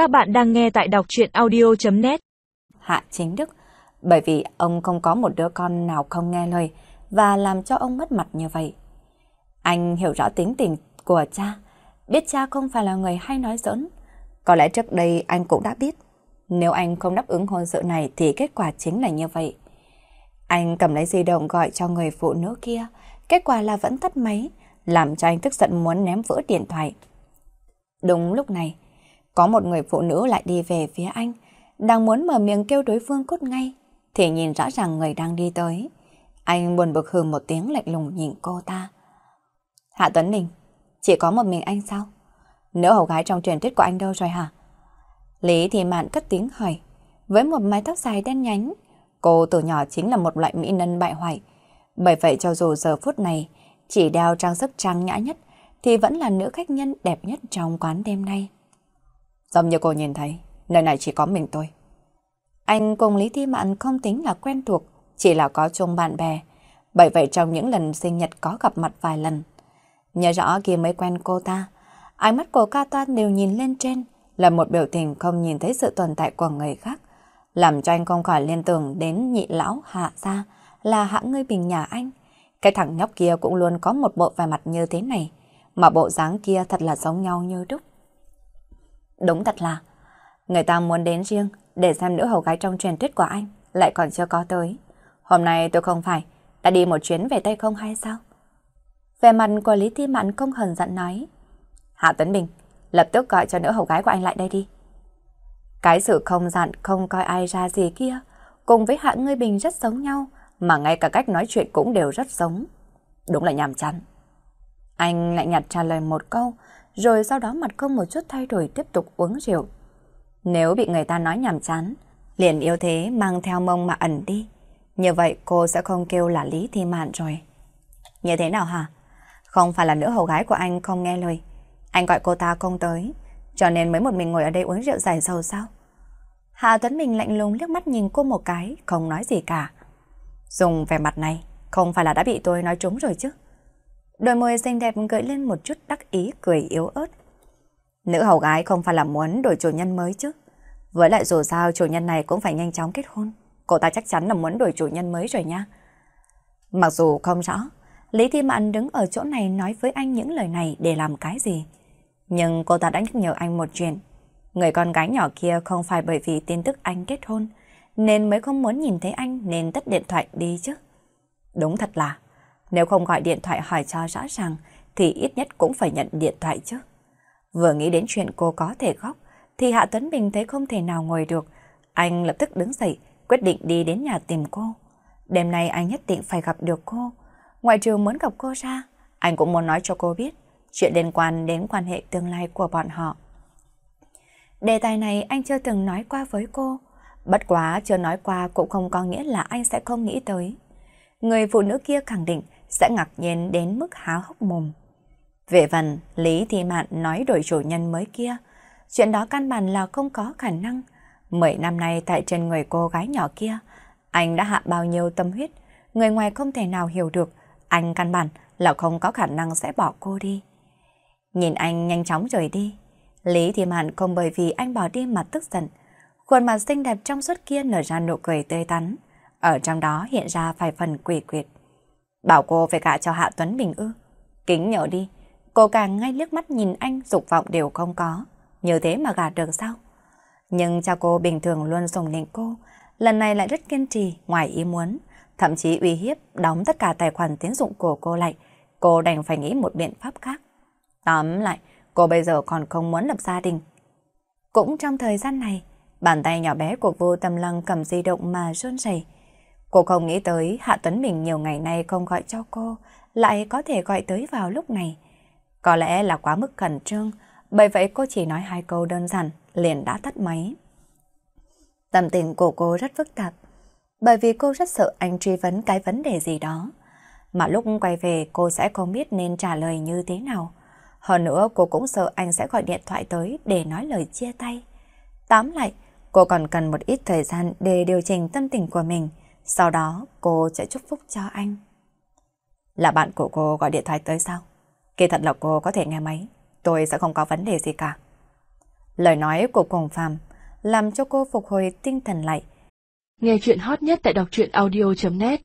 Các bạn đang nghe tại đọc chuyện audio.net Hạ Chính Đức, bởi vì ông không có một đứa con nào không nghe lời và làm cho ông mất mặt như vậy. Anh hiểu rõ tính tình của cha, biết cha không phải là người hay nói giỡn. Có lẽ trước đây anh cũng đã biết, nếu anh không đáp ứng hôn sự này thì kết quả chính là như vậy. Anh cầm lấy di động gọi cho người phụ nữ kia, kết quả là vẫn tắt máy, làm cho anh tức giận muốn ném vỡ điện thoại. Đúng lúc này, có một người phụ nữ lại đi về phía anh, đang muốn mở miệng kêu đối phương cút ngay, thì nhìn rõ ràng người đang đi tới. Anh buồn bực hừ một tiếng lạnh lùng nhìn cô ta. Hạ Tuấn Ninh, chỉ có một mình anh sao? Nữ hầu gái trong truyền thuyết của anh đâu rồi hả? Lý thì mạn cất tiếng hỏi, với một mái tóc dài đen nhánh, cô từ nhỏ chính là một loại mỹ nhân bại hoại. Bởi vậy cho dù giờ phút này chỉ đeo trang sức trang nhã nhất, thì vẫn là nữ khách nhân đẹp nhất trong quán đêm nay. Giống như cô nhìn thấy, nơi này chỉ có mình tôi. Anh cùng Lý Thi Mạn không tính là quen thuộc, chỉ là có chung bạn bè. Bởi vậy trong những lần sinh nhật có gặp mặt vài lần. Nhớ rõ khi mới quen cô ta, ánh mắt của ca toan đều nhìn lên trên, là một biểu tình không nhìn thấy sự tồn tại của người khác, làm cho anh không khỏi liên tưởng đến nhị lão hạ gia là hạng người bình nhà anh. Cái thằng nhóc kia cũng luôn có một bộ vẻ mặt như thế này, mà bộ dáng kia thật là giống nhau như đúc. Đúng thật là, người ta muốn đến riêng để xem nữ hầu gái trong truyền thuyết của anh lại còn chưa có tới. Hôm nay tôi không phải đã đi một chuyến về Tây không hay sao? Về mặt của Lý Thi Mạn không hờn giận nói. Hạ Tuấn Bình, lập tức gọi cho nữ hầu gái của anh lại đây đi. Cái sự không dặn không coi ai ra gì kia, cùng với Hạ Ngươi Bình rất giống nhau, mà ngay cả cách nói chuyện cũng đều rất giống. Đúng là nhàm chán. Anh lại nhặt trả lời một câu, rồi sau đó mặt không một chút thay đổi tiếp tục uống rượu. Nếu bị người ta nói nhàm chán, liền yêu thế mang theo mông mà ẩn đi. Như vậy cô sẽ không kêu là Lý Thi Mạn rồi. Như thế nào hả? Không phải là nữ hầu gái của anh không nghe lời. Anh gọi cô ta không tới, cho nên mới một mình ngồi ở đây uống rượu giải sầu sao? Hạ Tuấn Minh lạnh lùng liếc mắt nhìn cô một cái, không nói gì cả. Dùng vẻ mặt này, không phải là đã bị tôi nói trúng rồi chứ? Đôi môi xinh đẹp gợi lên một chút đắc ý cười yếu ớt. Nữ hầu gái không phải là muốn đổi chủ nhân mới chứ. Với lại dù sao chủ nhân này cũng phải nhanh chóng kết hôn. Cô ta chắc chắn là muốn đổi chủ nhân mới rồi nha. Mặc dù không rõ, Lý Thi Mạn đứng ở chỗ này nói với anh những lời này để làm cái gì. Nhưng cô ta đã nhắc nhở anh một chuyện. Người con gái nhỏ kia không phải bởi vì tin tức anh kết hôn, nên mới không muốn nhìn thấy anh nên tắt điện thoại đi chứ. Đúng thật là nếu không gọi điện thoại hỏi cho rõ ràng, thì ít nhất cũng phải nhận điện thoại chứ. Vừa nghĩ đến chuyện cô có thể khóc, thì Hạ Tuấn Bình thấy không thể nào ngồi được. Anh lập tức đứng dậy, quyết định đi đến nhà tìm cô. Đêm nay anh nhất định phải gặp được cô. Ngoại trừ muốn gặp cô ra, anh cũng muốn nói cho cô biết chuyện liên quan đến quan hệ tương lai của bọn họ. Đề tài này anh chưa từng nói qua với cô. Bất quá chưa nói qua cũng không có nghĩa là anh sẽ không nghĩ tới. Người phụ nữ kia khẳng định sẽ ngạc nhiên đến mức há hốc mồm. Về phần, Lý Thị Mạn nói đổi chủ nhân mới kia, chuyện đó căn bản là không có khả năng. Mười năm nay tại trên người cô gái nhỏ kia, anh đã hạ bao nhiêu tâm huyết, người ngoài không thể nào hiểu được, anh căn bản là không có khả năng sẽ bỏ cô đi. Nhìn anh nhanh chóng rời đi, Lý Thị Mạn không bởi vì anh bỏ đi mà tức giận. Khuôn mặt xinh đẹp trong suốt kia nở ra nụ cười tươi tắn, ở trong đó hiện ra vài phần quỷ quyệt. Bảo cô phải gả cho Hạ Tuấn Bình ư. Kính nhở đi, cô càng ngay liếc mắt nhìn anh dục vọng đều không có. Như thế mà gả được sao? Nhưng cha cô bình thường luôn sùng nịnh cô, lần này lại rất kiên trì, ngoài ý muốn, thậm chí uy hiếp đóng tất cả tài khoản tiến dụng của cô lại. Cô đành phải nghĩ một biện pháp khác. Tóm lại, cô bây giờ còn không muốn lập gia đình. Cũng trong thời gian này, bàn tay nhỏ bé của vô tâm lăng cầm di động mà run rẩy. Cô không nghĩ tới Hạ Tuấn Bình nhiều ngày nay không gọi cho cô, lại có thể gọi tới vào lúc này. Có lẽ là quá mức khẩn trương, bởi vậy cô chỉ nói hai câu đơn giản, liền đã tắt máy. Tâm tình của cô rất phức tạp, bởi vì cô rất sợ anh truy vấn cái vấn đề gì đó. Mà lúc quay về cô sẽ không biết nên trả lời như thế nào. Hơn nữa cô cũng sợ anh sẽ gọi điện thoại tới để nói lời chia tay. Tóm lại, cô còn cần một ít thời gian để điều chỉnh tâm tình của mình, sau đó cô sẽ chúc phúc cho anh. Là bạn của cô gọi điện thoại tới sao? Kỳ thật là cô có thể nghe máy, tôi sẽ không có vấn đề gì cả. Lời nói của Cùng Phàm làm cho cô phục hồi tinh thần lại. Nghe chuyện hot nhất tại đọc truyện audio.net